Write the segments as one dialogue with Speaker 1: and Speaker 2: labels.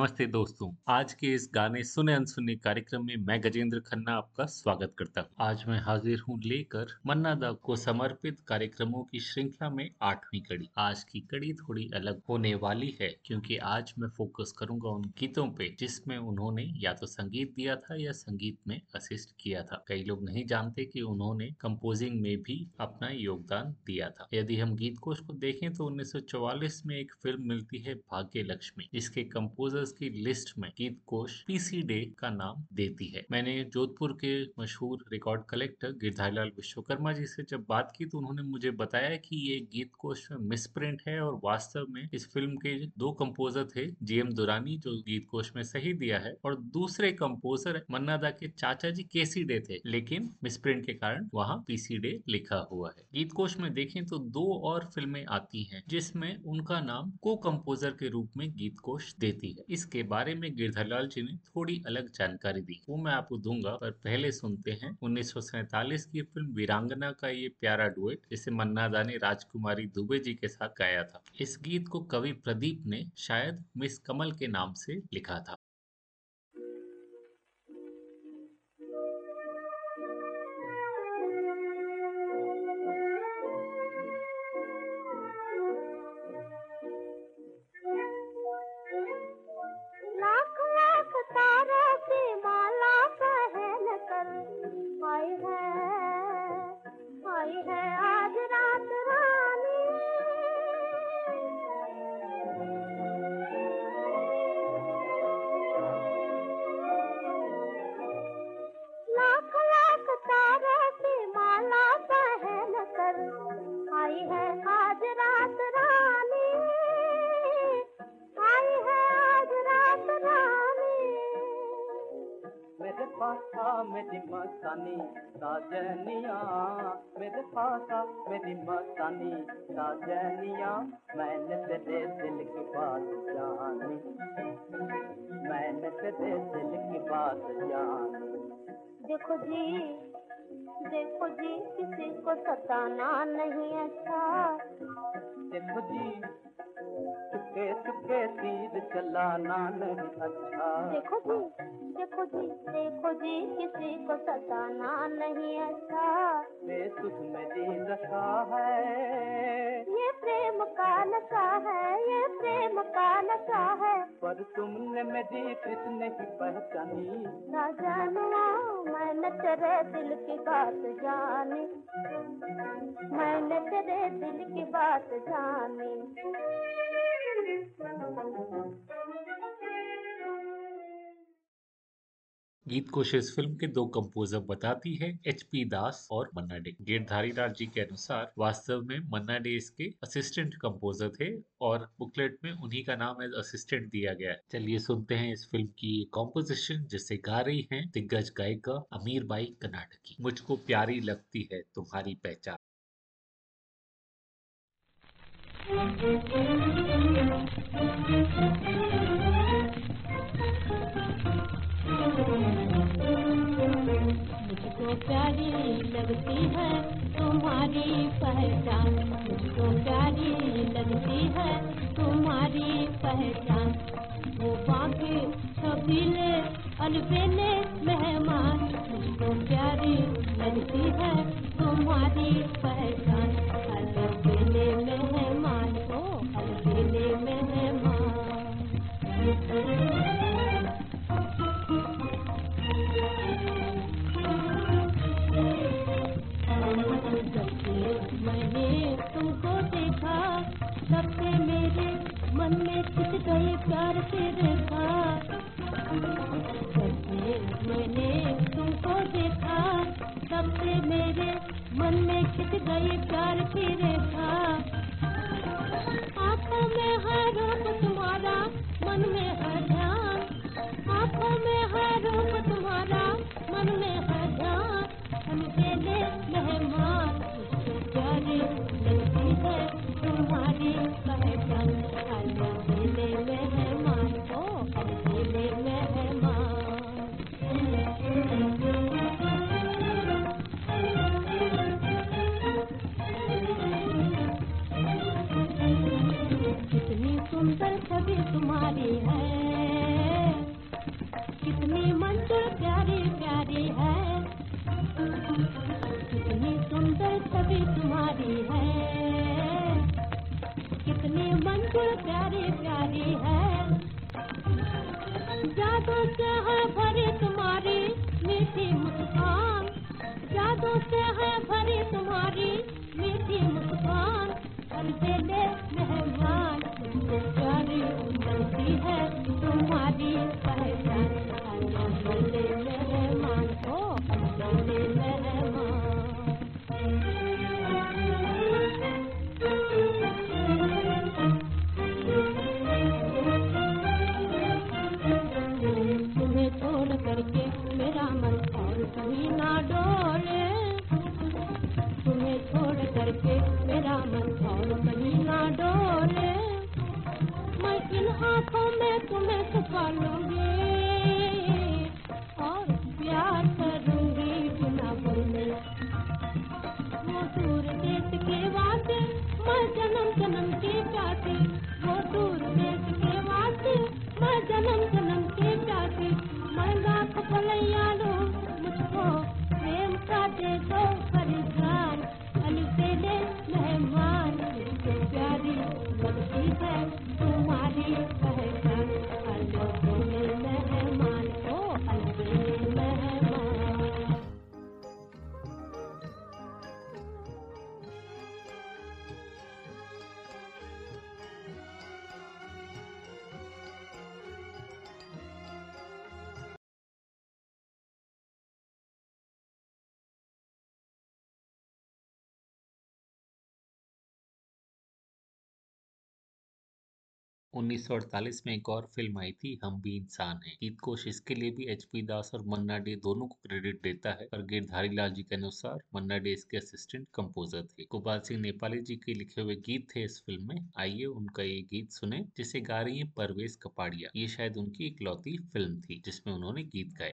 Speaker 1: नमस्ते दोस्तों। आज के इस गाने सुने अनसुने कार्यक्रम में मैं गजेंद्र खन्ना आपका स्वागत करता हूँ। आज मैं हाजिर हूँ लेकर मन्ना दा को समर्पित कार्यक्रमों की श्रृंखला में आठवीं कड़ी। आज की कड़ी थोड़ी अलग होने वाली है, क्योंकि आज मैं फोकस करूँगा उन गीतों पे, जिसमें उन्होंने या तो संगीत दिया था या संगीत में असिस्ट किया था। कई लोग नहीं जानते की उन्होंने कम्पोजिंग में भी अपना योगदान दिया था। यदि हम गीत को देखें तो उन्नीस सौ चौवालिस में एक फ़िल्म मिलती है भाग्य लक्ष्मी जिसके कंपोजर कॉम्पोजर्स की लिस्ट में गीत कोश पीसी डे का नाम देती है। मैंने जोधपुर के मशहूर रिकॉर्ड कलेक्टर गिरधारीलाल विश्वकर्मा जी से जब बात की तो उन्होंने मुझे बताया कि ये गीत कोश में मिसप्रिंट है और वास्तव में इस फ़िल्म के दो कंपोजर थे जीएम दुरानी जो गीत कोश में सही दिया है, और दूसरे कंपोजर मन्नादा के चाचा जी केसी डे थे, लेकिन मिसप्रिंट के कारण वहाँ पीसी डे लिखा हुआ है। गीत कोश में देखें तो दो और फ़िल्में आती हैं, जिसमें उनका नाम को कंपोजर के रूप में गीत कोश देती है। इसके बारे में गिरधरलाल जी ने थोड़ी अलग जानकारी दी। वो मैं आपको दूँगा, पर पहले सुनते हैं। उन्नीस की फ़िल्म वीरांगना का ये प्यारा डुएट, जिसे मन्ना दा ने राजकुमारी दुबे जी के साथ गाया था। इस गीत को कवि प्रदीप ने शायद मिस कमल के नाम से लिखा था। पासा मेरी मस्तानी साजनिया मेरे पासा मेरी मस्तानी साजनिया मैंने तेरे दिल की बात जानी। मैंने तेरे दिल की बात जानी। देखो जी देखो जी किसी को सताना नहीं अच्छा। देखो जी चुपके चुपके तीर चलाना नहीं अच्छा। देखो जी खुद खुद से खुद किसी को सताना नहीं अच्छा। मैं तुझ
Speaker 2: में दे रखा है। ये प्रेम का नशा है ये प्रेम का नशा है। पर तुमने मेरी कृष्ण नहीं पहचानी। ना जानुआ मैंने तेरे दिल की बात जानी। मैंने तेरे दिल की बात जानी। गीत को इस फ़िल्म के दो कंपोजर बताती है एच पी दास और मन्ना डे। गिरधारी लाल जी के अनुसार, वास्तव में मन्ना डे इसके असिस्टेंट कंपोजर थे और बुकलेट में उन्हीं का नाम एज असिस्टेंट दिया गया है। चलिए सुनते हैं इस फ़िल्म की कॉम्पोजिशन जिसे गा रही है दिग्गज गायिका अमीर बाई कर्नाटकी। मुझको प्यारी लगती है तुम्हारी पहचान। लगती है, तुम्हारी पहचान मुझको प्यारी लगती है। तुम्हारी पहचान, वो बाकी कबीले अलबेले मेहमान, मुझको प्यारी लगती है। तुम्हारी पहचान अलबेले मेहमान मैंने तुमको देखा, सबसे मेरे मन में छिप गए प्यार से देखा। मैंने तुमको देखा, सबसे मेरे मन में छिप गए प्यार की रेखा आँखों में हर रूप तुम्हारा, मन में है ध्यान। आँखों में हर रूप तुम्हारा, मन में
Speaker 3: 1948 में एक और फ़िल्म आई थी, हम भी इंसान हैं। गीत कोश इसके लिए भी एच पी दास और मन्ना डे दोनों को क्रेडिट देता है। पर गिरधारी लाल जी के अनुसार, मन्ना डे इसके असिस्टेंट कंपोजर थे। गोपाल सिंह नेपाली जी के लिखे हुए गीत थे इस फ़िल्म में। आइए उनका ये गीत सुने, जिसे गा रही है परवेश कपाड़िया। ये शायद उनकी इकलौती फ़िल्म थी, जिसमें उन्होंने गीत गाए।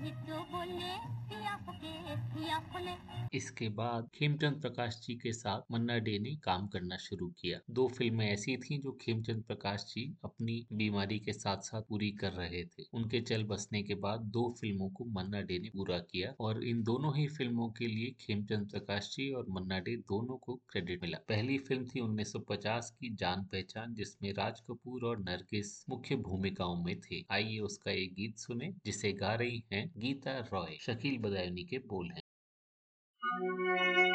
Speaker 4: मुझसे भी
Speaker 5: इसके बाद खेमचंद प्रकाश जी के साथ मन्ना डे ने काम करना शुरू किया। दो फ़िल्में ऐसी थीं जो खेमचंद प्रकाश जी अपनी बीमारी के साथ साथ पूरी कर रहे थे। उनके चल बसने के बाद दो फ़िल्मों को मन्ना डे ने पूरा किया और इन दोनों ही फ़िल्मों के लिए खेमचंद प्रकाश जी और मन्ना डे दोनों को क्रेडिट मिला। पहली फ़िल्म थी 1950 की जान पहचान, जिसमें राज कपूर और नरगिस मुख्य भूमिकाओं में थे। आइए उसका एक गीत सुने, जिसे गा रही हैं गीता रॉय। शकील बदायूनी के बोल हैं। Música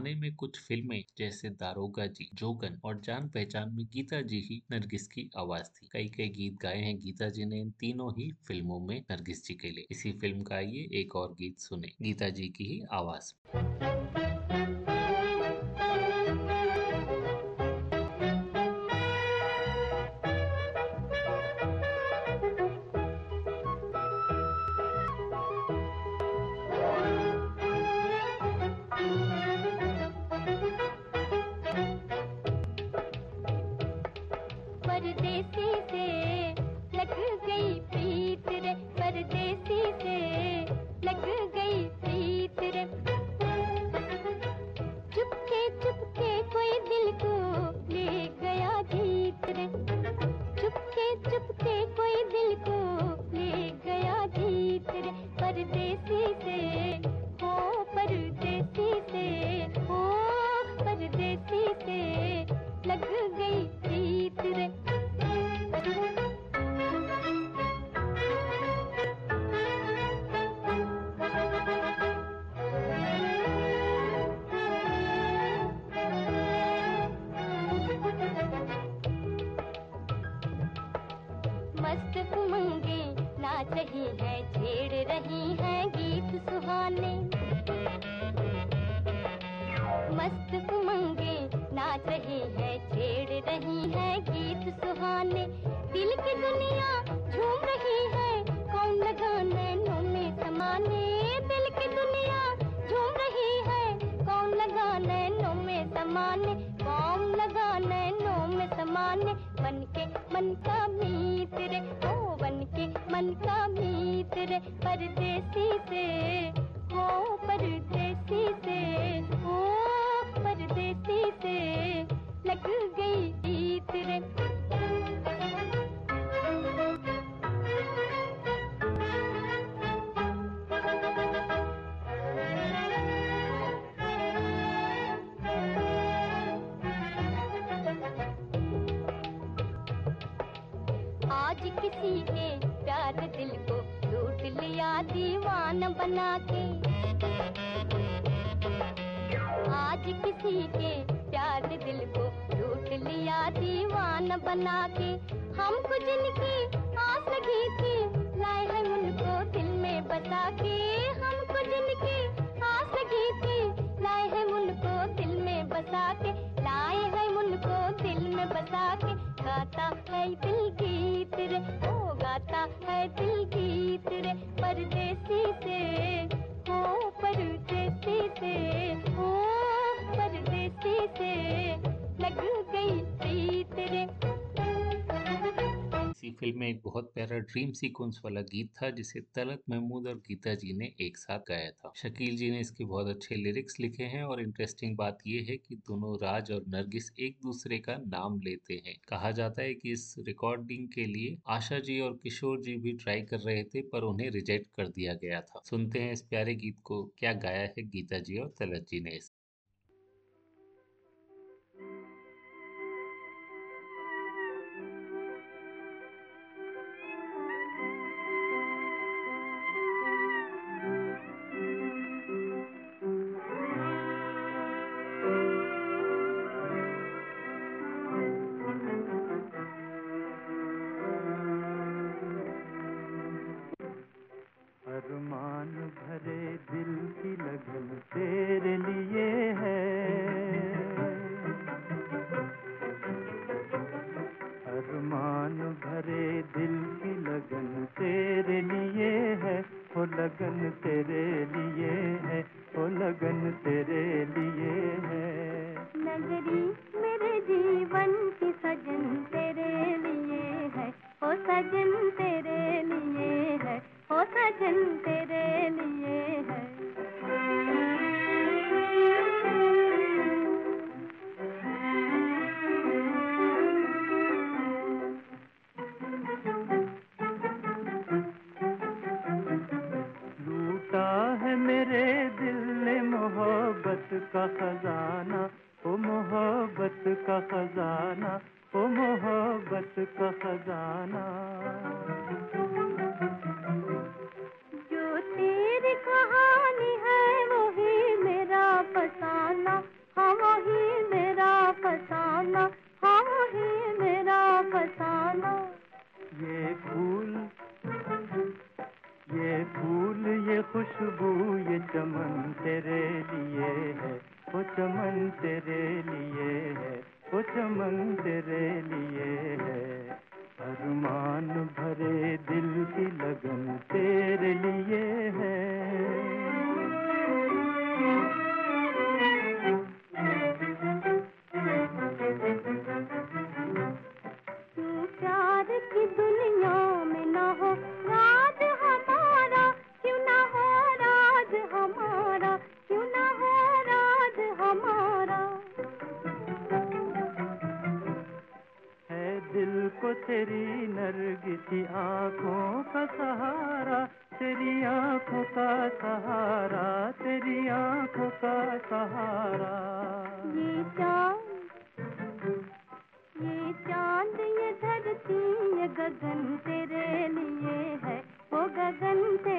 Speaker 5: जमाने में कुछ फ़िल्में, जैसे दारोगा जी, जोगन और जान पहचान में गीता जी ही नरगिस की आवाज़ थी। कई कई गीत गाए हैं। गीता जी ने इन तीनों ही फ़िल्मों में नरगिस जी के लिए। इसी फ़िल्म का ये एक और गीत सुने। गीता जी की ही आवाज़।
Speaker 6: didn't फ़िल्म में एक बहुत प्यारा ड्रीम सीक्वेंस वाला गीत था, जिसे तलत महमूद और गीता जी ने एक साथ गाया था। शकील जी ने इसके बहुत अच्छे लिरिक्स लिखे हैं और इंटरेस्टिंग बात यह है कि दोनों राज और नरगिस एक दूसरे का नाम लेते हैं। कहा जाता है कि इस रिकॉर्डिंग के लिए आशा जी और किशोर जी भी ट्राई कर रहे थे, पर उन्हें रिजेक्ट कर दिया गया था। सुनते हैं इस प्यारे गीत को, क्या गाया है गीता जी और तलत जी ने
Speaker 7: गगन तेरे लिए है वो
Speaker 8: गगन तेरे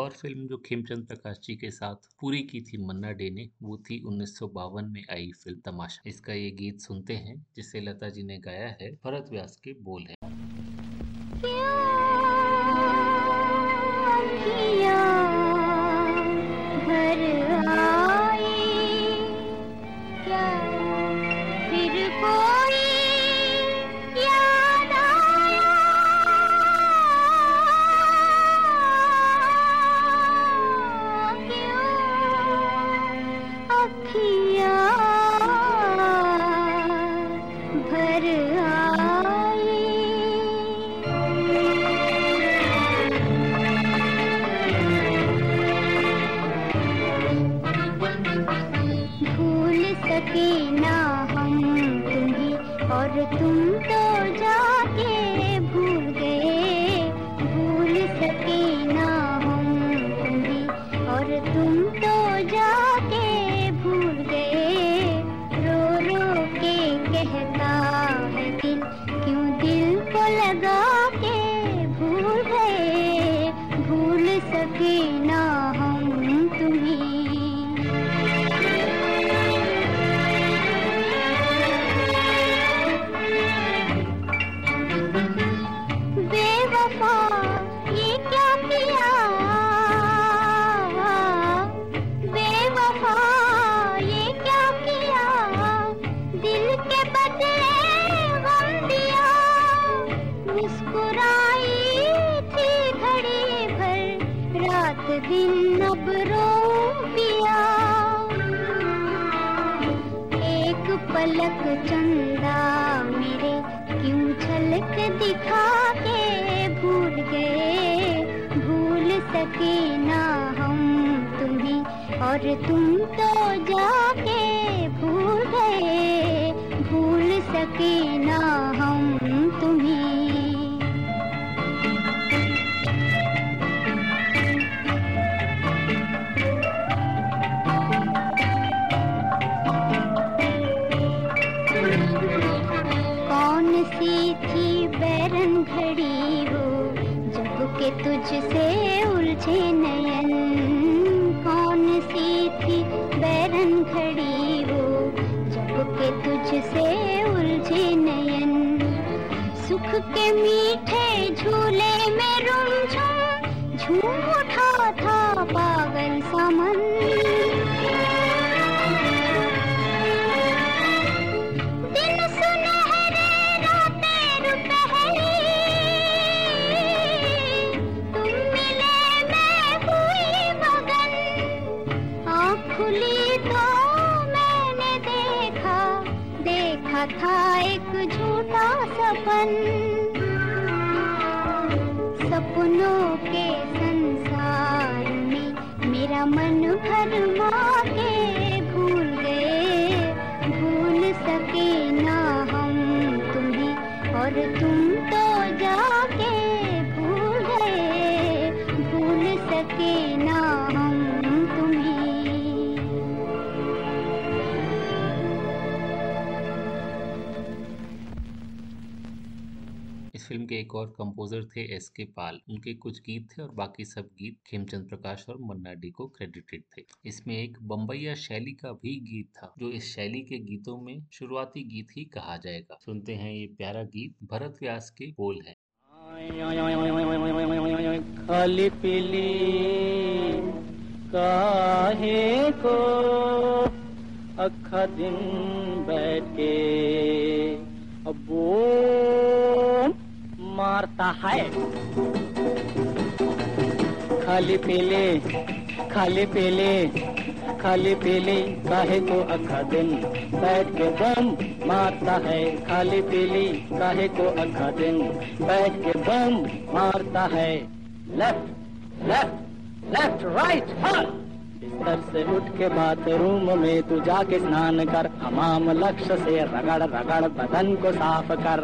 Speaker 1: और फ़िल्म जो खेमचंद प्रकाश जी के साथ पूरी की थी मन्ना डे ने, वो थी उन्नीस सौ बावन में आई फ़िल्म तमाशा। इसका ये गीत सुनते हैं, जिसे लता जी ने गाया है, भरत व्यास के बोल है।
Speaker 8: झलक दिखा के भूल गए। भूल सके ना हम तुम्हें, और तुम तो जाके भूल गए। भूल सके ना हम एक और
Speaker 1: कंपोजर थे एस के पाल उनके कुछ गीत थे और बाकी सब गीत खेमचंद प्रकाश और मन्ना डे को क्रेडिटेड थे। इसमें एक बम्बैया शैली का भी गीत था, जो इस शैली के गीतों में शुरुआती गीत ही कहा जाएगा। सुनते हैं ये प्यारा गीत, भरत व्यास के बोल है।
Speaker 9: खाली पीली काहे को अखा दिन बैठ? के अब मारता है। खाली पीले खाली पीले, खाली पीली, काहे को अखा दिन? बैठ के बम मारता है, खाली पीली, काहे को अखा दिन? बैठ के बम मारता है। लेफ़्ट लेफ़्ट लेफ़्ट राइट बिस्तर से उठ के बाथरूम में तू जाके स्नान कर। हमाम लक्ष्य से रगड़ रगड़ बदन को साफ़ कर।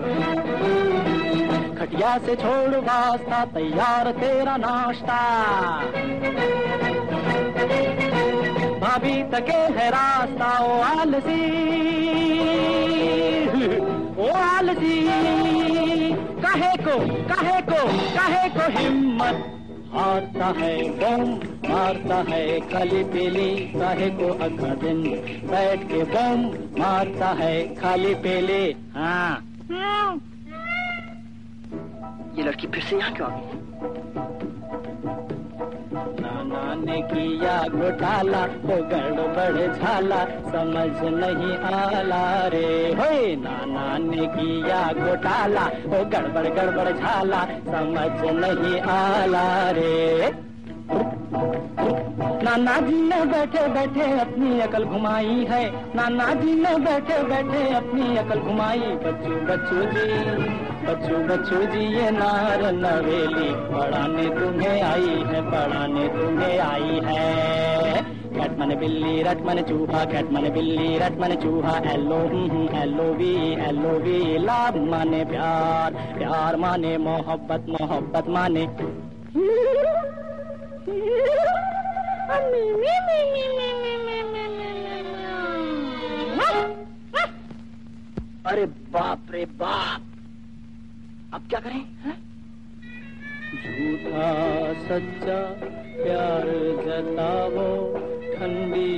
Speaker 9: खटिया से छोड़ वास्ता तैयार तेरा नाश्ता। भाभी तके है रास्ता, ओ आलसी। ओ आलसी। कहे को कहे को कहे को हिम्मत? हारता है बम, मारता है खाली पेली। काहे को अखा दिन बैठ के बम, मारता है खाली पीली। हाँ।
Speaker 10: ये लड़की फिर से यहाँ क्यों आ गई
Speaker 9: नाना ने किया घोटाला तो गड़बड़ झाला, समझ नहीं आला रे। हो नाना ने किया घोटाला तो गड़बड़ गड़बड़ झाला, समझ नहीं आला रे। नाना जी ने बैठे बैठे अपनी अकल घुमाई है। नाना जी ने बैठे बैठे अपनी अकल घुमाई। बच्चू बच्चू जी, बच्चू बच्चू जी, ये नार नवेली पढ़ाने तुम्हें आई है, पढ़ाने तुम्हें आई है। कैटमन बिल्ली, रटमन चूहा, कैटमन बिल्ली, रटमन चूहा, L O L O V L O V, love माने प्यार प्यार माने मोहब्बत मोहब्बत माने
Speaker 10: अरे बाप रे बाप। अब क्या करें
Speaker 9: झूठा सच्चा प्यार जतावो ठंडी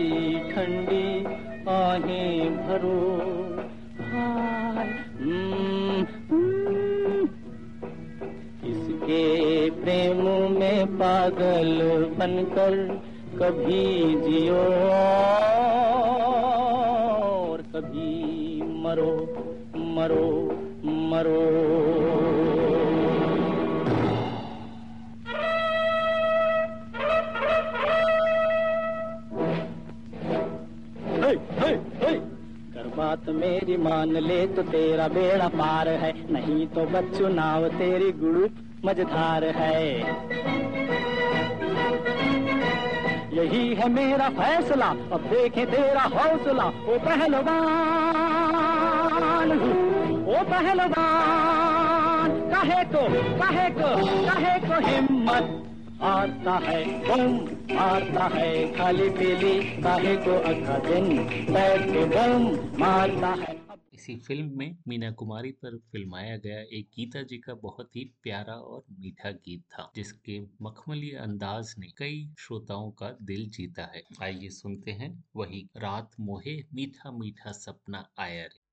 Speaker 9: ठंडी आहें भरो। हाय हम्म, हम्म। इसके प्रेम में पागल बनकर कभी जियो और कभी मरो मरो मरो हे, हे, हे। बात मेरी मान ले तो तेरा बेड़ा पार है नहीं तो बच्चू नाव तेरी गुड़ू मझधार है। यही है मेरा फैसला, अब देखे तेरा हौसला। ओ पहलवान ओ पहलवान, कहे को कहे को कहे को हिम्मत आता है, बम मारता है, खाली पीली, काहे को अखा दिन, बैठ के बम मारता है।
Speaker 1: इसी फ़िल्म में मीना कुमारी पर फिल्माया गया एक गीता जी का बहुत ही प्यारा और मीठा गीत था, जिसके मखमली अंदाज ने कई श्रोताओं का दिल जीता है। आइए सुनते हैं वही रात मोहे मीठा मीठा सपना आया रे।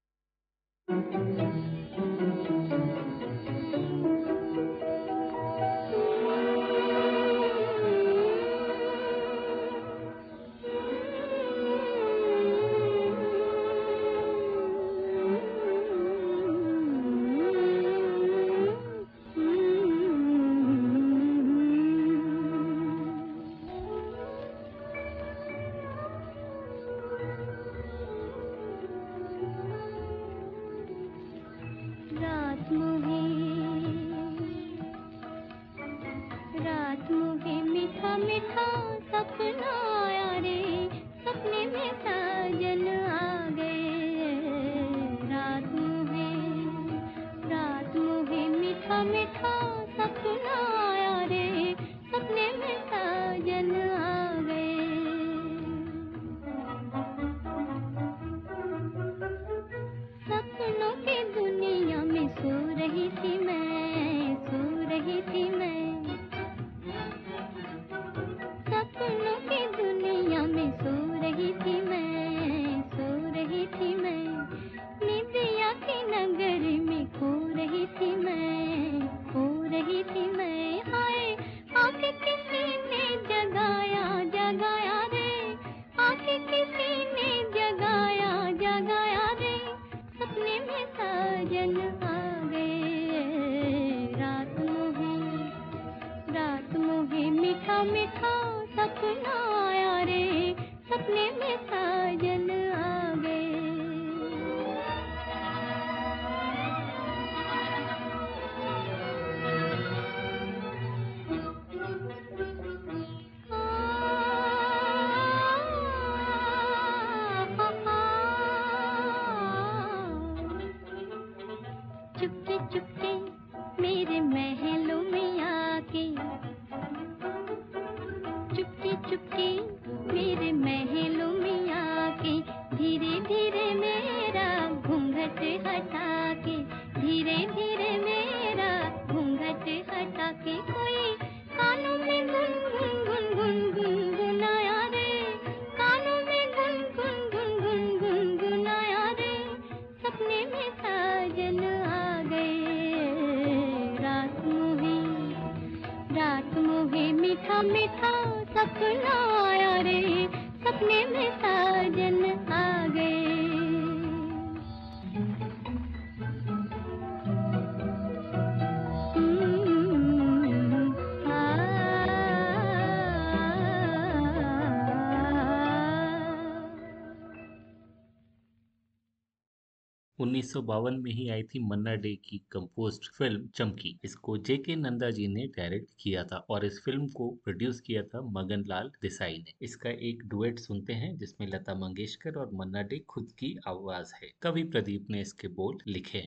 Speaker 1: उन्नीस में ही आई थी मन्ना डे की कंपोज्ड फ़िल्म चमकी। इसको जे के नंदा जी ने डायरेक्ट किया था और इस फ़िल्म को प्रोड्यूस किया था मगन लाल देसाई ने। इसका एक डुएट सुनते हैं, जिसमें लता मंगेशकर और मन्ना डे खुद की आवाज़ है। कवि प्रदीप ने इसके बोल लिखे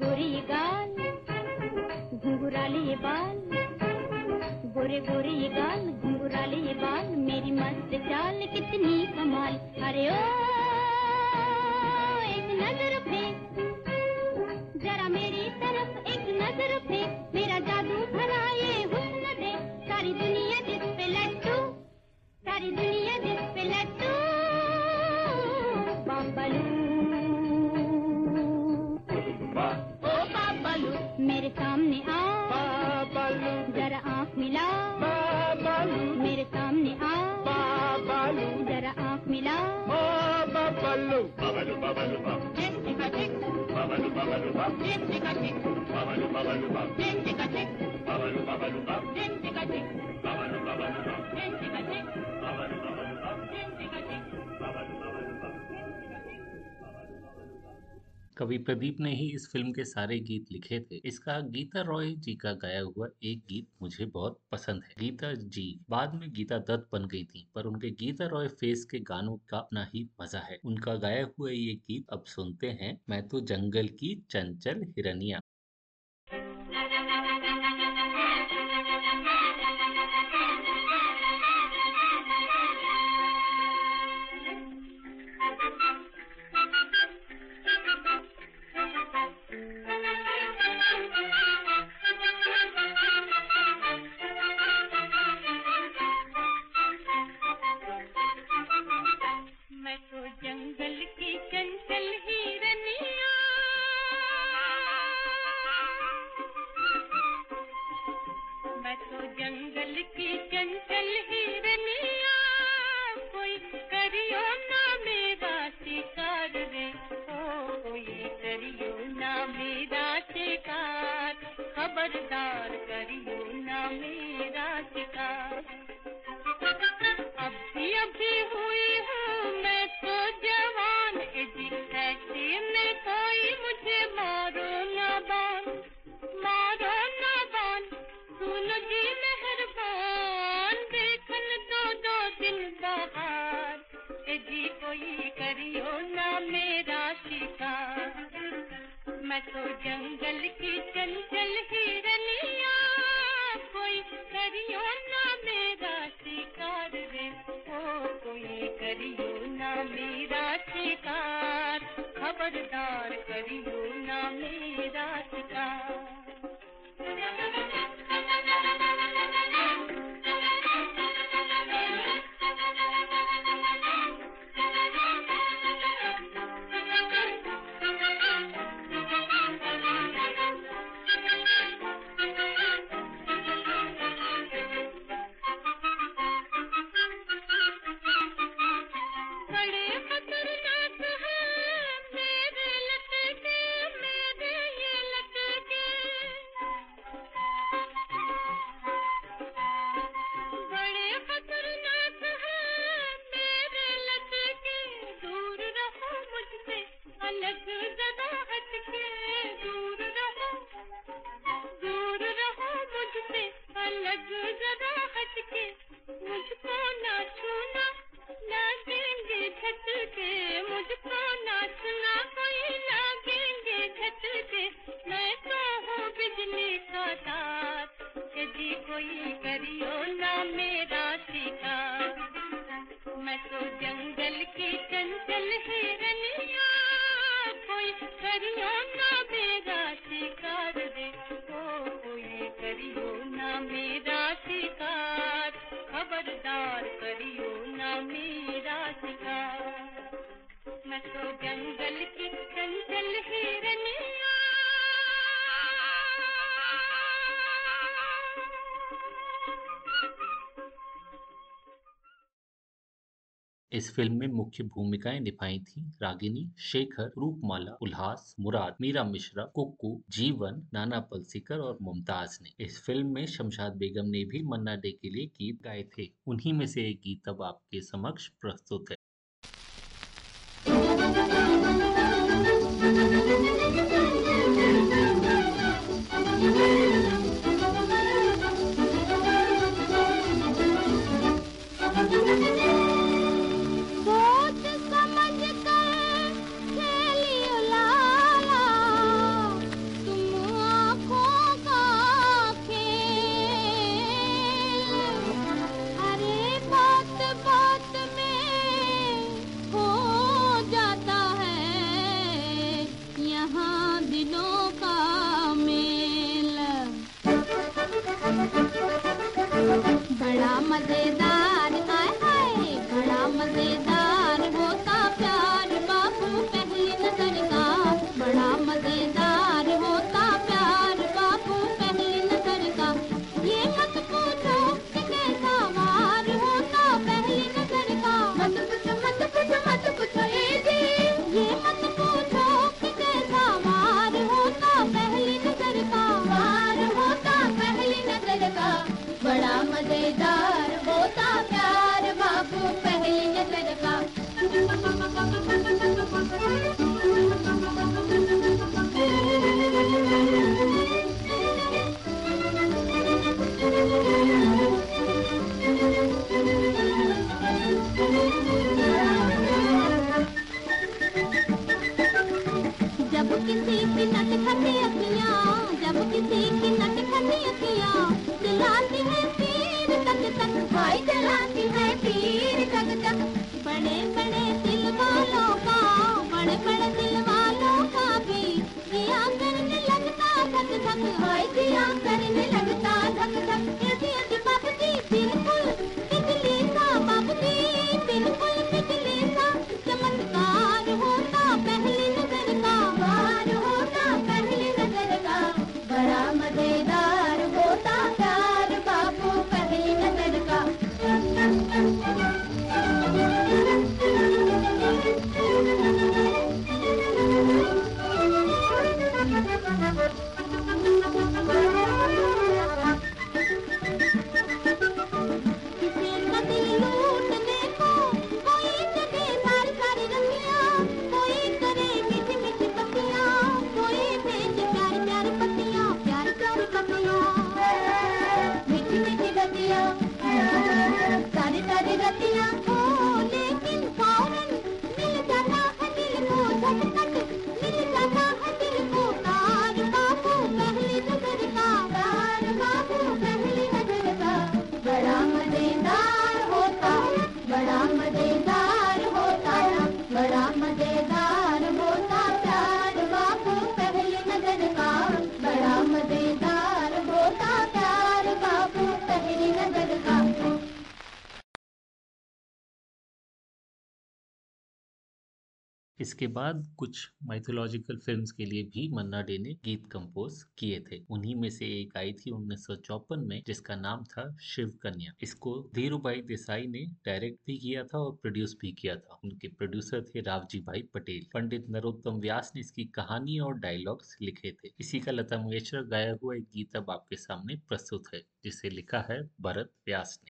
Speaker 3: दुरी
Speaker 1: कवि प्रदीप ने ही इस फ़िल्म के सारे गीत लिखे थे। इसका गीता रॉय जी का गाया हुआ एक गीत मुझे बहुत पसंद है। गीता जी बाद में गीता दत्त बन गई थी, पर उनके गीता रॉय फेस के गानों का अपना ही मज़ा है। उनका गाया हुआ ये गीत अब सुनते हैं मैं तो जंगल की चंचल हिरनिया। जंगल के चंचल
Speaker 3: इस फ़िल्म में मुख्य भूमिकाएँ निभाई थी रागिनी, शेखर, रूपमाला, उल्हास, मुराद, मीरा मिश्रा, कुक्कू, जीवन, नाना पलसीकर और मुमताज़ ने। इस फ़िल्म में शमशाद बेगम ने भी मन्ना डे के लिए गीत गाए थे। उन्हीं में से एक गीत अब आपके समक्ष प्रस्तुत है।
Speaker 8: इसके बाद कुछ माइथोलॉजिकल फिल्म्स के लिए भी मन्ना डे ने गीत कंपोज किए थे। उन्हीं में से एक आई थी उन्नीस में, जिसका नाम था शिव कन्या इसको धीरू भाई देसाई ने डायरेक्ट भी किया था और प्रोड्यूस भी किया था। उनके प्रोड्यूसर थे रावजी भाई पटेल। पंडित नरोत्तम व्यास ने इसकी कहानी और डायलॉग्स लिखे थे। इसी का लता मंगेशकर गाया हुआ एक गीत अब आपके सामने प्रस्तुत है, जिसे लिखा है भरत व्यास ने।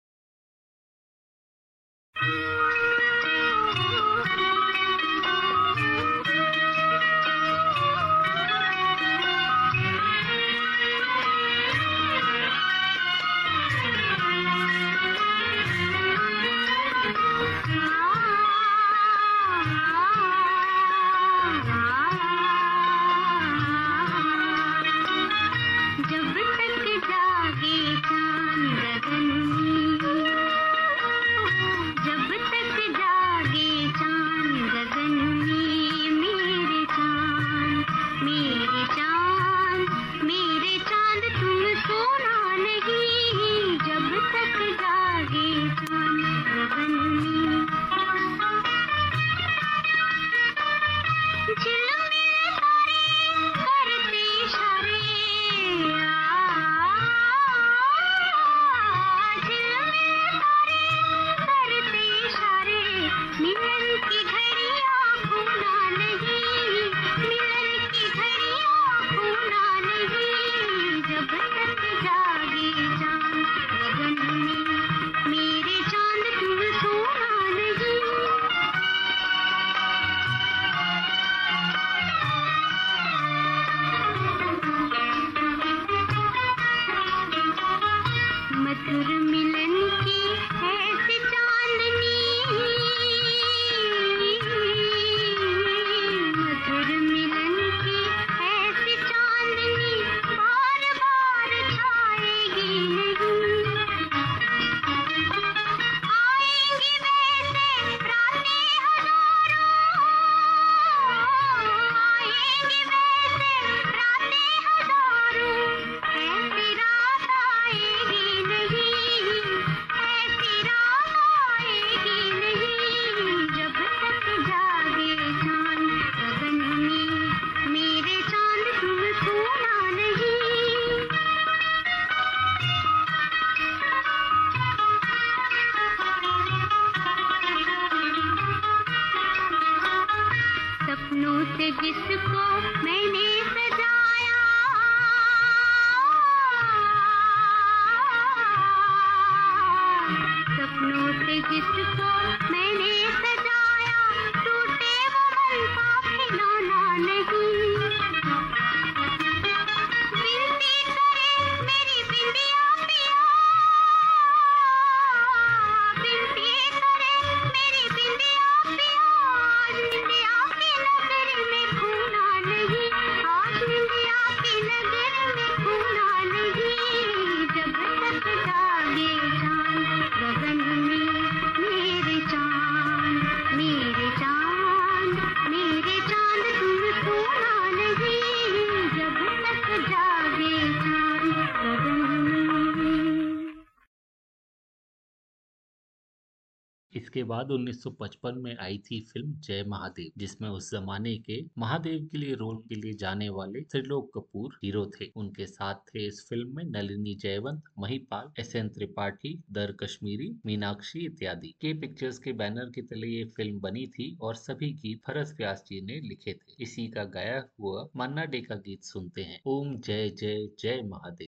Speaker 8: इसके बाद 1955 में आई थी फ़िल्म जय महादेव, जिसमें उस जमाने के महादेव के लिए रोल के लिए जाने वाले त्रिलोक कपूर हीरो थे। उनके साथ थे इस फ़िल्म में नलिनी जयवंत, महिपाल, एस एन त्रिपाठी, दर कश्मीरी, मीनाक्षी इत्यादि। के पिक्चर्स के बैनर के तले ये फ़िल्म बनी थी और सभी गीत फरस व्यास जी ने लिखे थे। इसी का गाया हुआ मन्ना डे का गीत सुनते हैं। ओम जय जय जय महादेव।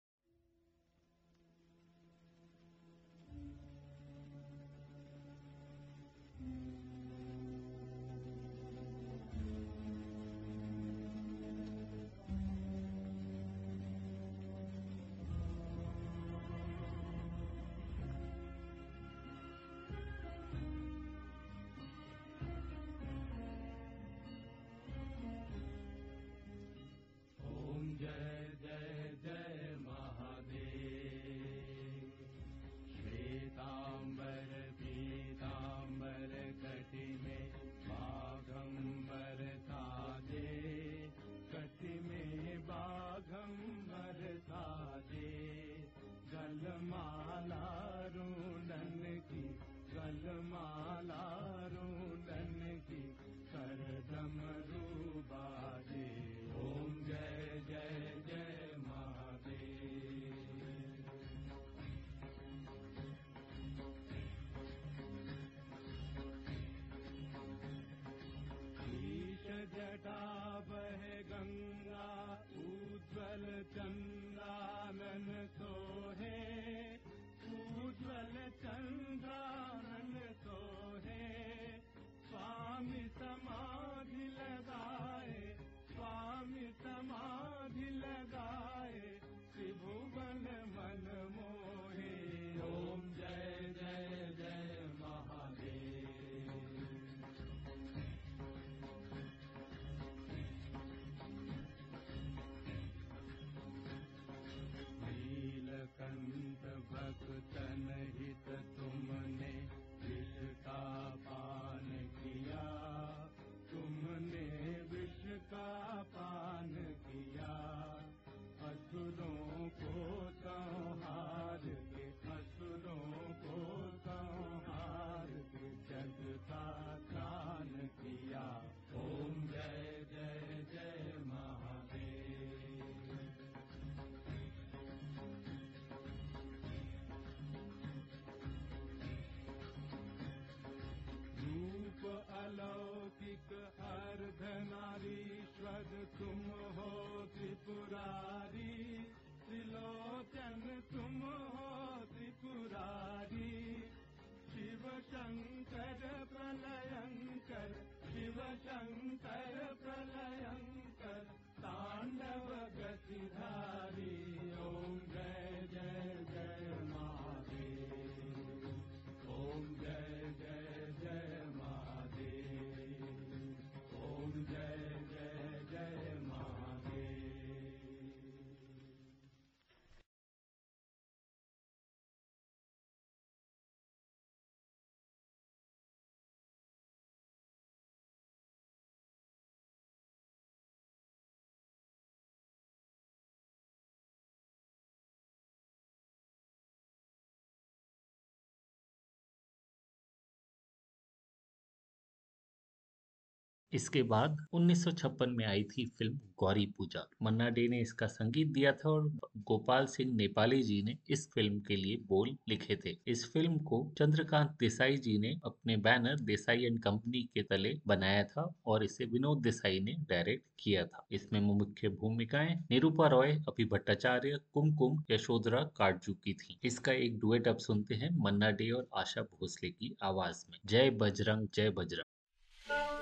Speaker 1: इसके बाद 1956 में आई थी फ़िल्म गौरी पूजा। मन्ना डे ने इसका संगीत दिया था और गोपाल सिंह नेपाली जी ने इस फ़िल्म के लिए बोल लिखे थे। इस फ़िल्म को चंद्रकांत देसाई जी ने अपने बैनर देसाई एंड कंपनी के तले बनाया था और इसे विनोद देसाई ने डायरेक्ट किया था। इसमें मुख्य भूमिकाएँ निरूपा रॉय, अभी भट्टाचार्य, कुमकुम, यशोधरा काटजू की थी। इसका एक डुएट अब सुनते हैं मन्ना डे और आशा भोसले की आवाज़ में। जय बजरंग जय बजरंग।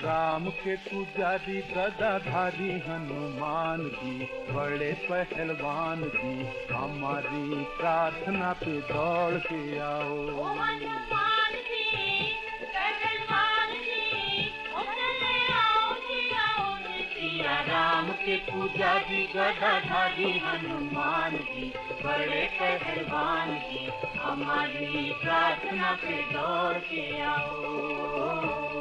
Speaker 11: राम के पुजारी गदाधारी हनुमान जी बड़े पहलवान जी हमारी प्रार्थना पे दौड़ के आओ। राम के पुजारी गदाधारी हनुमान जी बड़े पहलवान जी हमारी प्रार्थना पे दौड़ के आओ।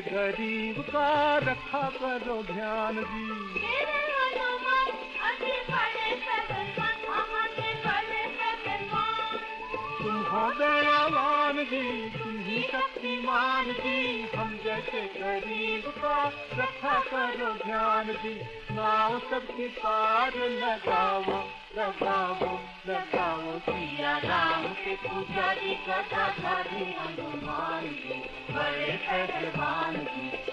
Speaker 11: गरीब का रखा करो ध्यान जी। तुम हो दयावान जी तुम ही शक्तिमान जी हम जैसे गरीब का रखा करो ध्यान जी। नाव सबके पार लगाओ लगाओ लगाओ। सिया राम के पुजारी गदाधारी हनुमान जी। बड़े पहलवान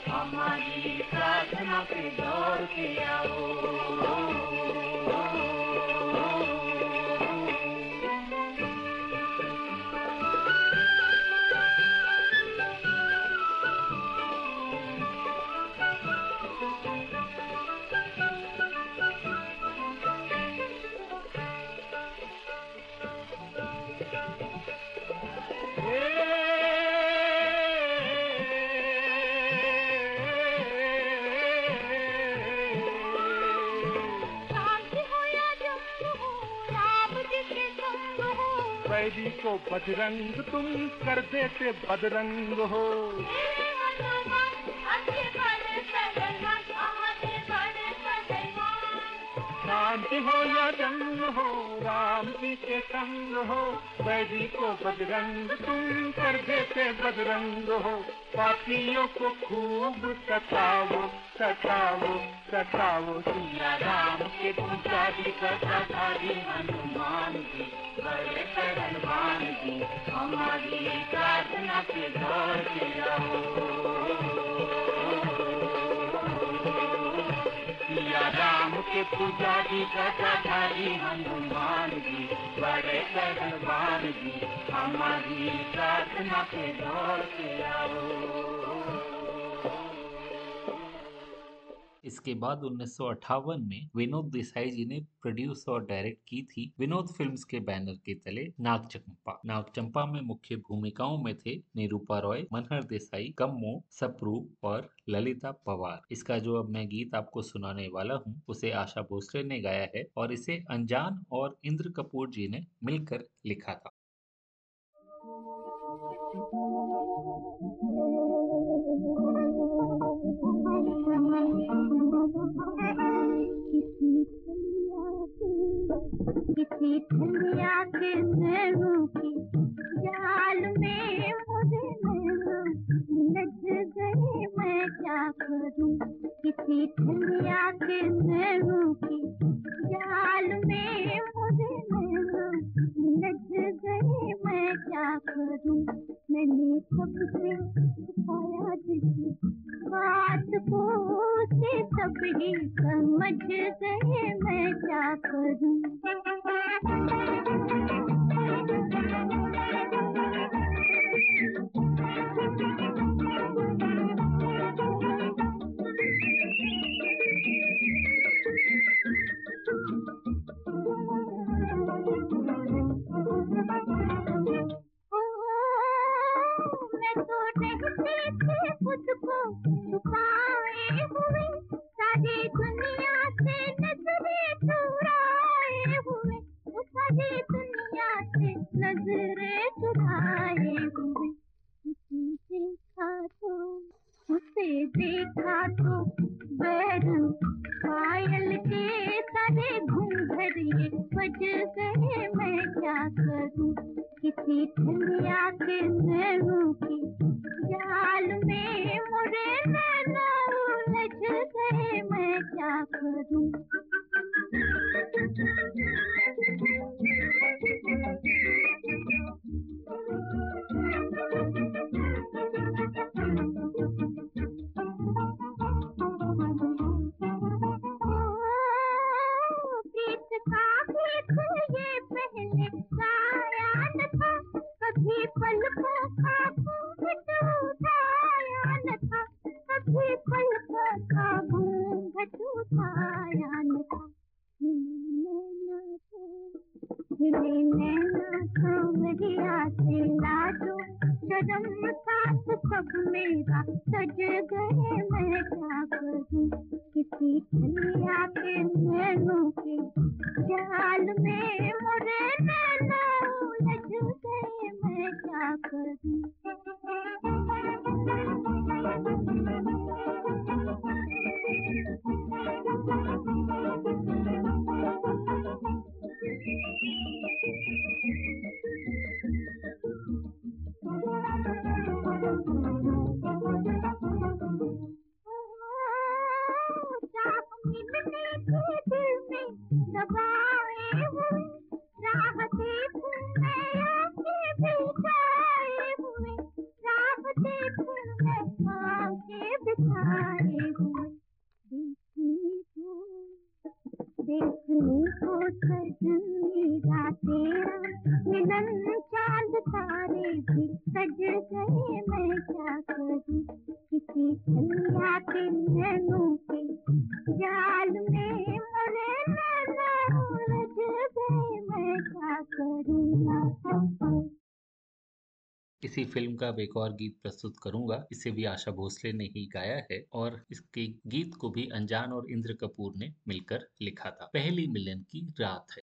Speaker 11: हमारी प्रार्थना पे दौड़ के आओ। बैरी को बजरंग तुम कर देते बदरंग हो। शांति हो या जंग हो, राम जी के संग हो बैरी को बजरंग तुम कर देते बदरंग हो। पापियों को खूब सताओ सताओ सताओ। सिया राम के पुजारी गदाधारी हनुमान जी, बड़े हनुमान जी। हमारी प्रार्थना के घर आओ। पुजारी गदाधारी हनुमान जी बड़े भगवान जी हमारी प्रार्थना के दौर के आओ।
Speaker 1: इसके बाद उन्नीस सौ अठावन में विनोद देसाई जी ने प्रोड्यूस और डायरेक्ट की थी विनोद फिल्म्स के बैनर के तले नाग चंपा नाग चंपा में मुख्य भूमिकाओं में थे निरूपा रॉय, मनहर देसाई, कम्मो, सप्रू और ललिता पवार। इसका जो अब मैं गीत आपको सुनाने वाला हूँ, उसे आशा भोसले ने गाया है और इसे अनजान और इंद्र कपूर जी ने मिलकर लिखा था।
Speaker 8: किसी ठंडिया के नैनों की जाल में मुझे नैना लग मैं क्या करूँ? किसी ठंडिया के नैनों की जाल में मुझे नैना लग मैं क्या करूँ? मैंने सबसे छुपाया जिस बात को से सभी समझ गए मैं क्या करूँ? क्या
Speaker 1: फ़िल्म का एक और गीत प्रस्तुत करूँगा। इसे भी आशा भोसले ने ही गाया है और इसके गीत को भी अनजान और इंद्र कपूर ने मिलकर लिखा था। पहली मिलन की रात है।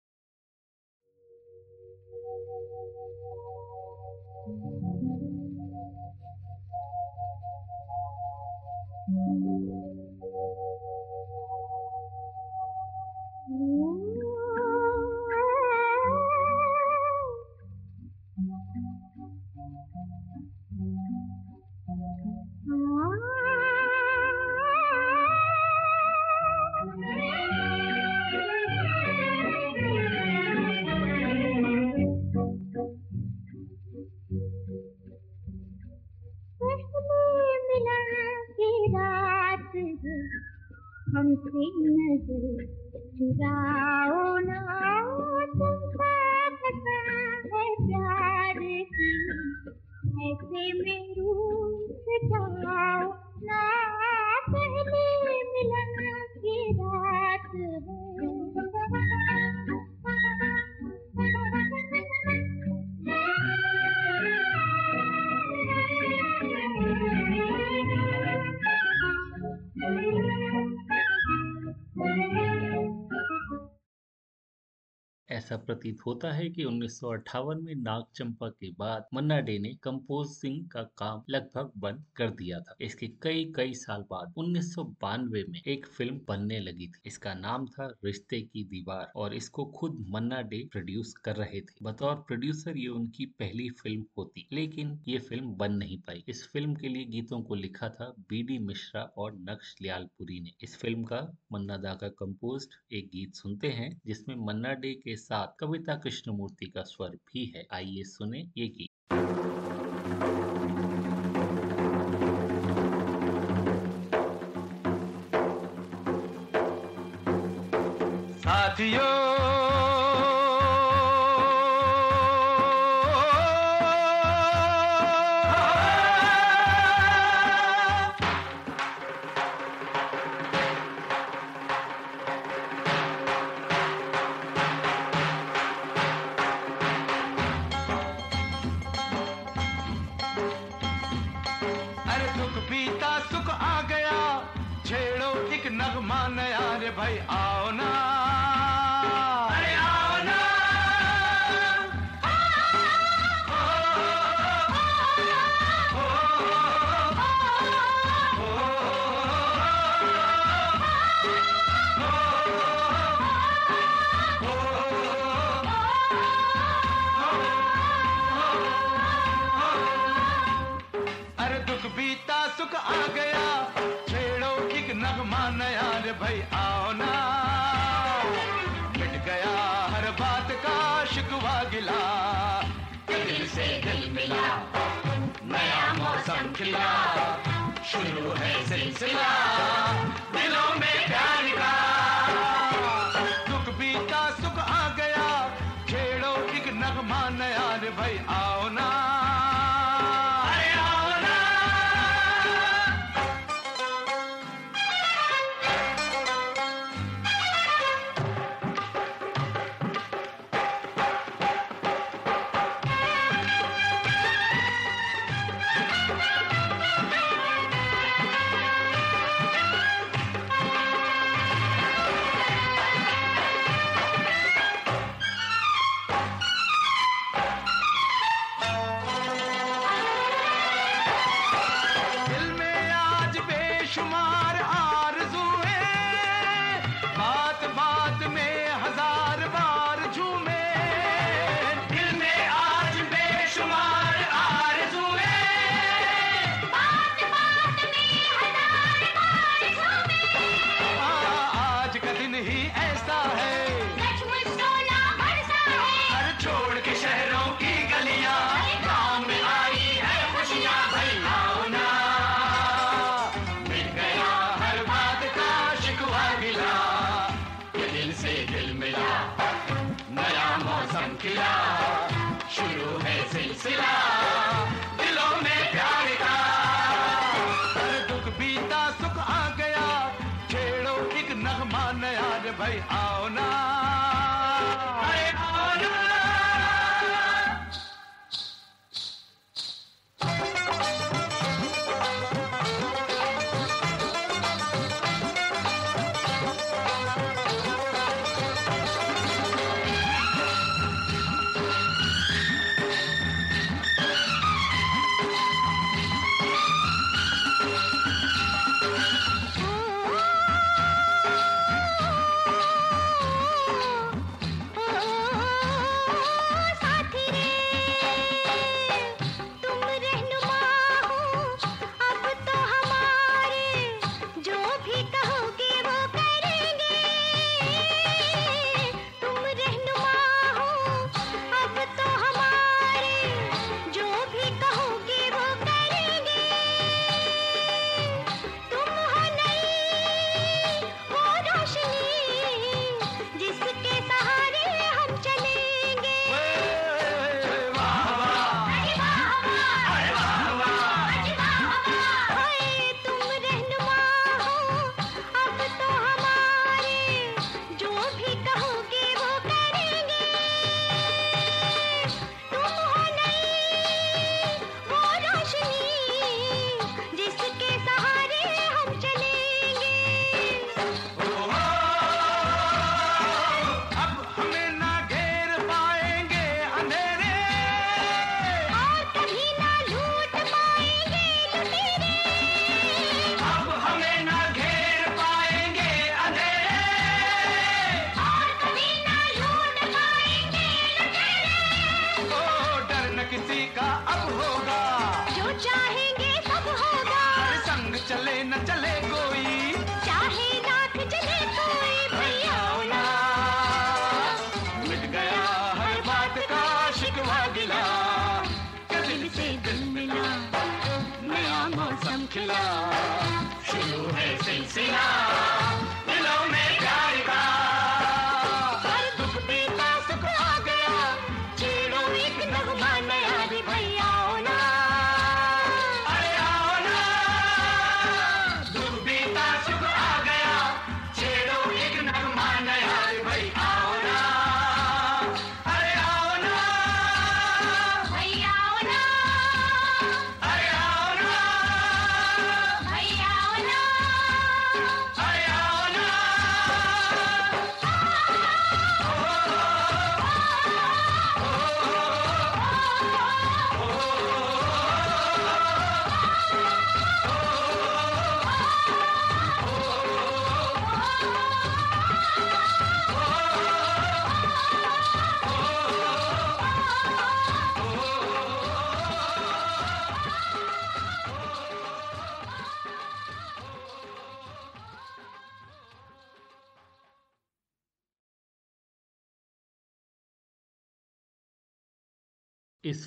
Speaker 8: 你们是
Speaker 12: 天上。होता है कि उन्नीस सौ अट्ठावन में नाग चंपा के बाद मन्ना डे ने कंपोजिंग का काम लगभग बंद कर दिया था। इसके कई कई साल बाद उन्नीस सौ बानवे में एक फ़िल्म बनने लगी थी। इसका नाम था रिश्ते की दीवार और इसको खुद मन्ना डे प्रोड्यूस कर रहे थे। बतौर प्रोड्यूसर ये उनकी पहली फ़िल्म होती, लेकिन ये फ़िल्म बन नहीं पाई। इस फ़िल्म के लिए गीतों को लिखा था बी डी मिश्रा और नक्श लियालपुरी ने। इस फ़िल्म का मन्ना दा का कंपोज एक गीत सुनते हैं, जिसमें मन्ना डे के साथ कविता कृष्णमूर्ति का स्वर भी है। आइए सुने ये गीत।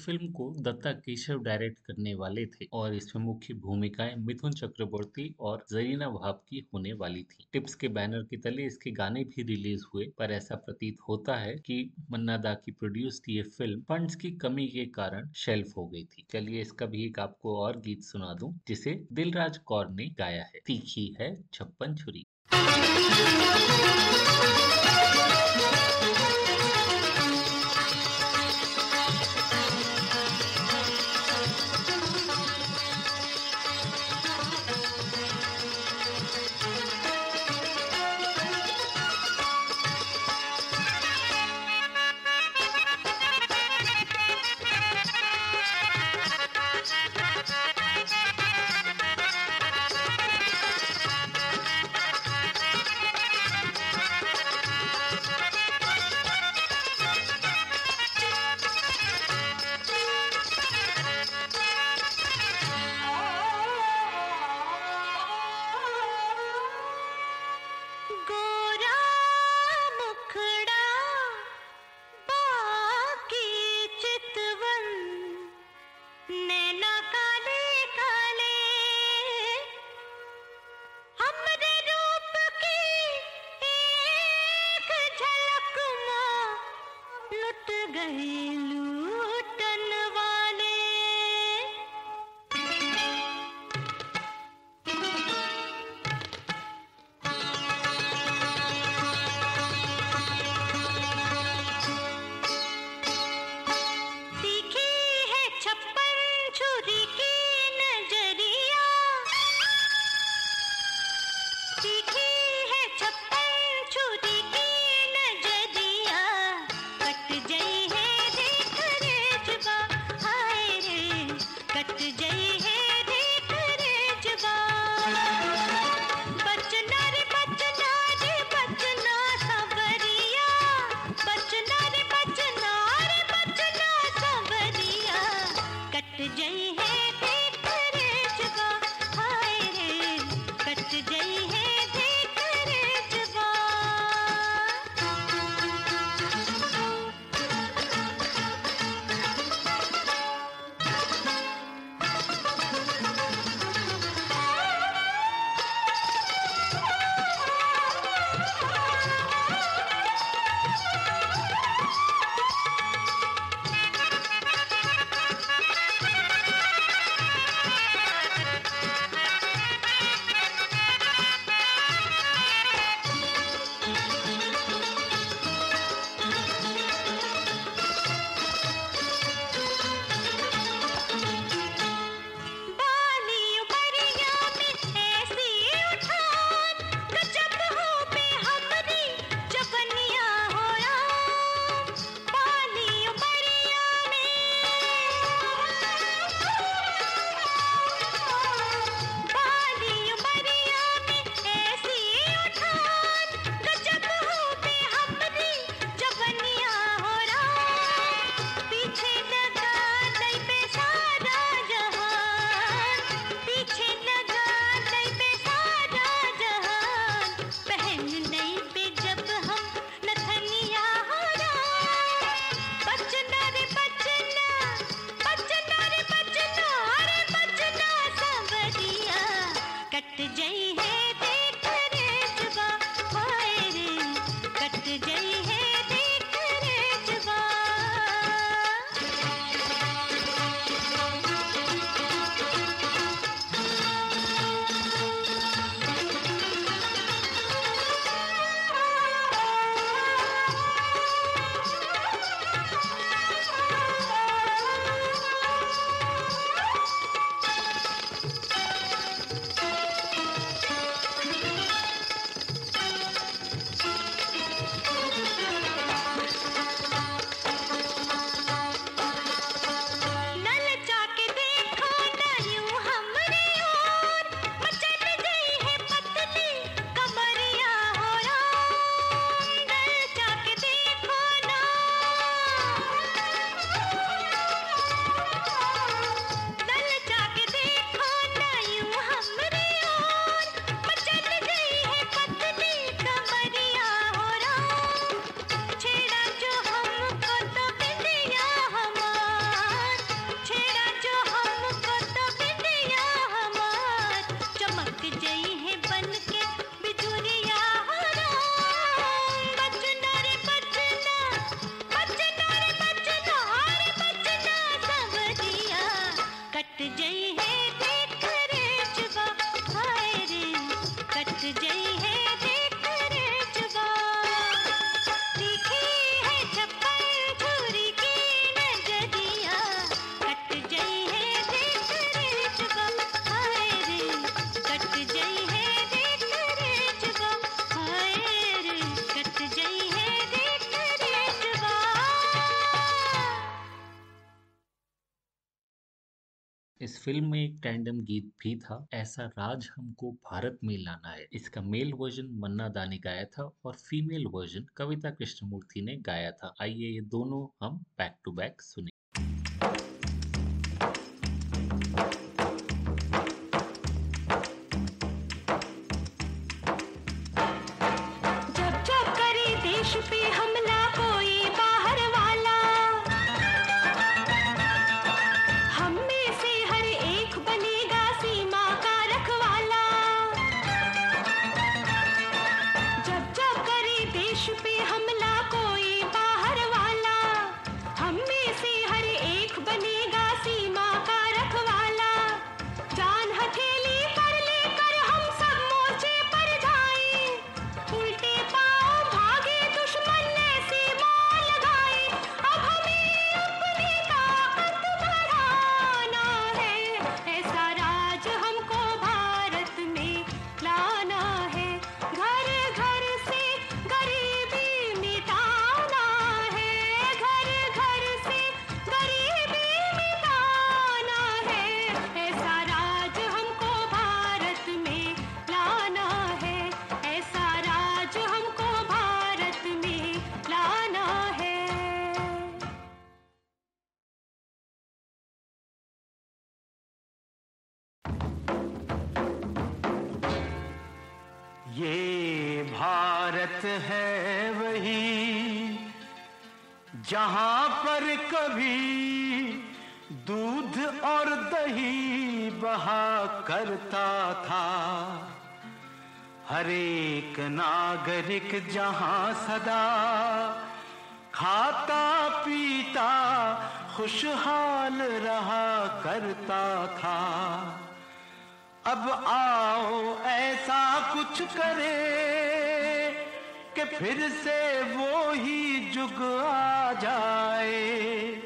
Speaker 1: फ़िल्म को दत्ता केशव डायरेक्ट करने वाले थे और इसमें मुख्य भूमिकाएँ मिथुन चक्रवर्ती और जरीना वहाब की होने वाली थी। टिप्स के बैनर के तले इसके गाने भी रिलीज़ हुए, पर ऐसा प्रतीत होता है कि मन्ना दा की प्रोड्यूस्ड ये फ़िल्म फंड्स की कमी के कारण शेल्फ हो गई थी। चलिए इसका भी एक आपको और गीत सुना दूँ, जिसे दिलराज कौर ने गाया है। तीखी है छप्पन छुरी। टैंडम गीत भी था। ऐसा राज हमको भारत में लाना है। इसका मेल वर्जन मन्ना दा ने गाया था और फीमेल वर्जन कविता कृष्णमूर्ति ने गाया था। आइए ये दोनों हम बैक टू बैक सुने।
Speaker 12: नागरिक जहाँ सदा खाता पीता, खुशहाल रहा करता था। अब आओ ऐसा कुछ करे कि फिर से वो ही जुग आ जाए।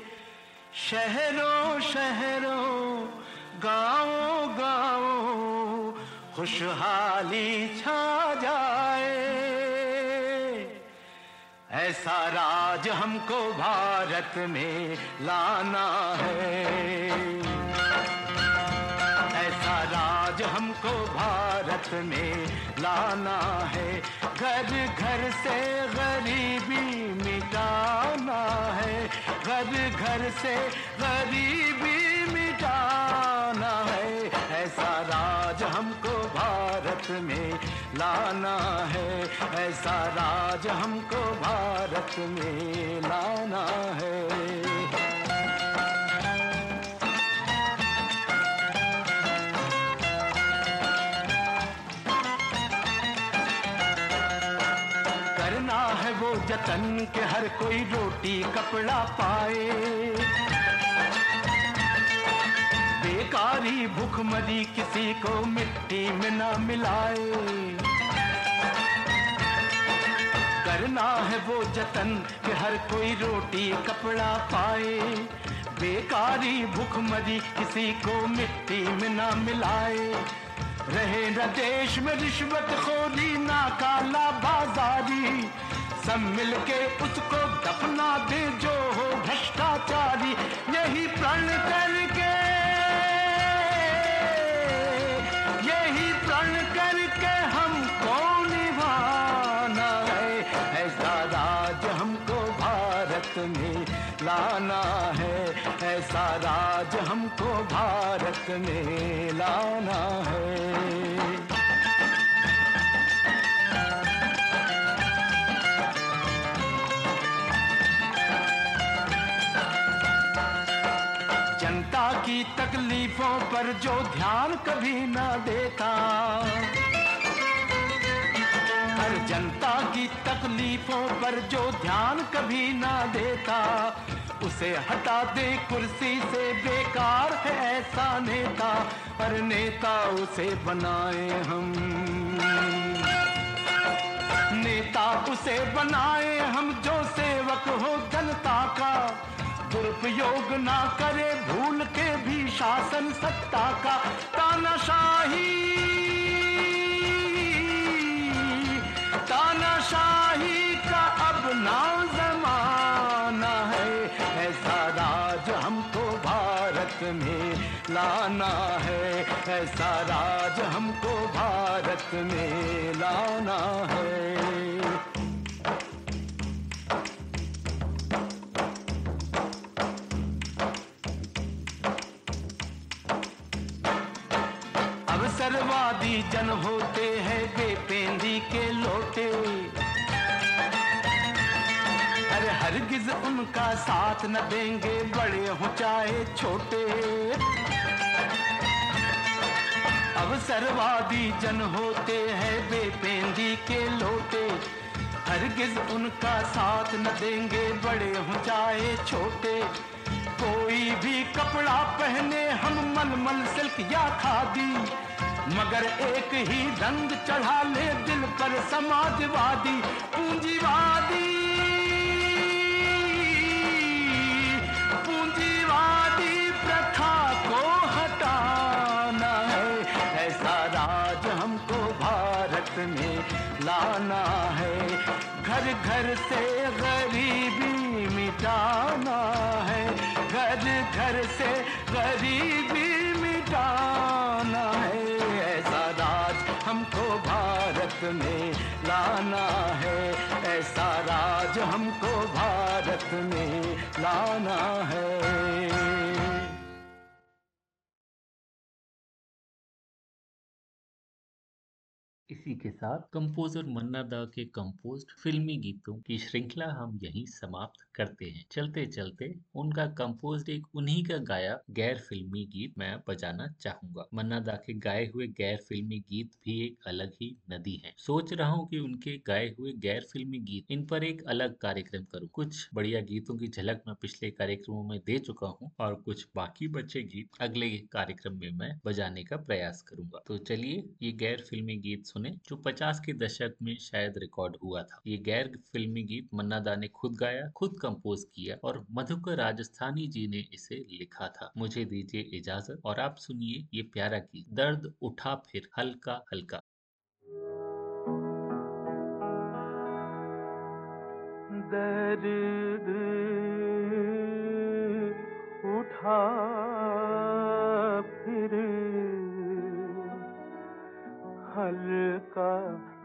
Speaker 12: शहरों शहरों, गाँवों गाँवों, खुशहाली छा ऐसा राज हमको भारत में लाना है। ऐसा राज हमको भारत में लाना है। घर घर से गरीबी मिटाना है। घर घर से गरीबी मिटाना है। ऐसा राज हमको भारत में लाना है, ऐसा राज हमको भारत में लाना है। करना है वो जतन के हर कोई रोटी कपड़ा पाए। बेकारी भूखमरी किसी को मिट्टी में ना मिलाए। करना है वो जतन कि हर कोई रोटी, कपड़ा पाए। बेकारी भूखमरी किसी को मिट्टी में ना मिलाए। रहे न देश में रिश्वत खोरी ना काला बाजारी। सब मिलके उसको दफना दे जो हो भ्रष्टाचारी। यही प्रण करके हमको भारत में लाना है। जनता की तकलीफों पर जो ध्यान कभी ना देता, हर जनता की तकलीफों पर जो ध्यान कभी ना देता उसे हटा दे कुर्सी से, बेकार है ऐसा नेता, पर नेता उसे बनाए हम। नेता उसे बनाए हम जो सेवक हो जनता का, दुरुपयोग ना करे भूल के भी शासन सत्ता का। तानाशाही तानाशाही का अब नाम लाना है, ऐसा राज हमको भारत में लाना है। अवसरवादी जन होते हैं बेपेंदी के लोटे। अरे हरगिज उनका साथ न देंगे, बड़े हो चाहे छोटे। अवसरवादी जन होते हैं बेपेंदी के लोटे। हरगिज उनका साथ न देंगे बड़े हो चाहे छोटे। कोई भी कपड़ा पहने हम मलमल सिल्क या खादी। मगर एक ही रंग चढ़ा ले दिल पर समाजवादी। पूंजीवादी पूंजीवादी लाना है। घर घर से गरीबी मिटाना है। घर घर से गरीबी मिटाना है। ऐसा राज हमको भारत में लाना है। ऐसा राज हमको भारत में लाना है।
Speaker 1: इसी के साथ कंपोजर मन्ना दा के कंपोज्ड फिल्मी गीतों की श्रृंखला हम यहीं समाप्त करते हैं। चलते चलते उनका कंपोज्ड एक उन्हीं का गाया गैर फिल्मी गीत मैं बजाना चाहूँगा। मन्ना दा के गाए हुए गैर फिल्मी गीत भी एक अलग ही नदी है। सोच रहा हूँ की उनके गाए हुए गैर फिल्मी गीत, इन पर एक अलग कार्यक्रम करूँ। कुछ बढ़िया गीतों की झलक मैं पिछले कार्यक्रमों में दे चुका हूँ और कुछ बाकी बचे गीत अगले कार्यक्रम में मैं बजाने का प्रयास करूँगा। तो चलिए ये गैर फिल्मी गीत सुने। जो 50 के दशक में शायद रिकॉर्ड हुआ था। ये गैर फिल्मी गीत मन्ना दा ने खुद गाया, खुद कंपोज किया और मधुकर राजस्थानी जी ने इसे लिखा था। मुझे दीजिए इजाज़त और आप सुनिए ये प्यारा गीत, दर्द उठा फिर हल्का हल्का।
Speaker 13: दर्द उठा हल्का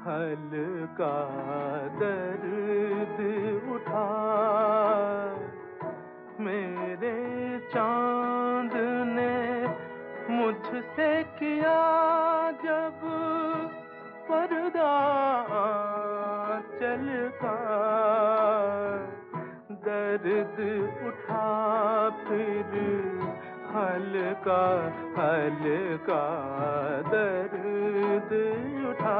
Speaker 13: हल्का दर्द उठा। मेरे चाँद ने मुझसे किया जब पर्दा चल का दर्द उठा फिर हल्का हल्का दर्द उठा।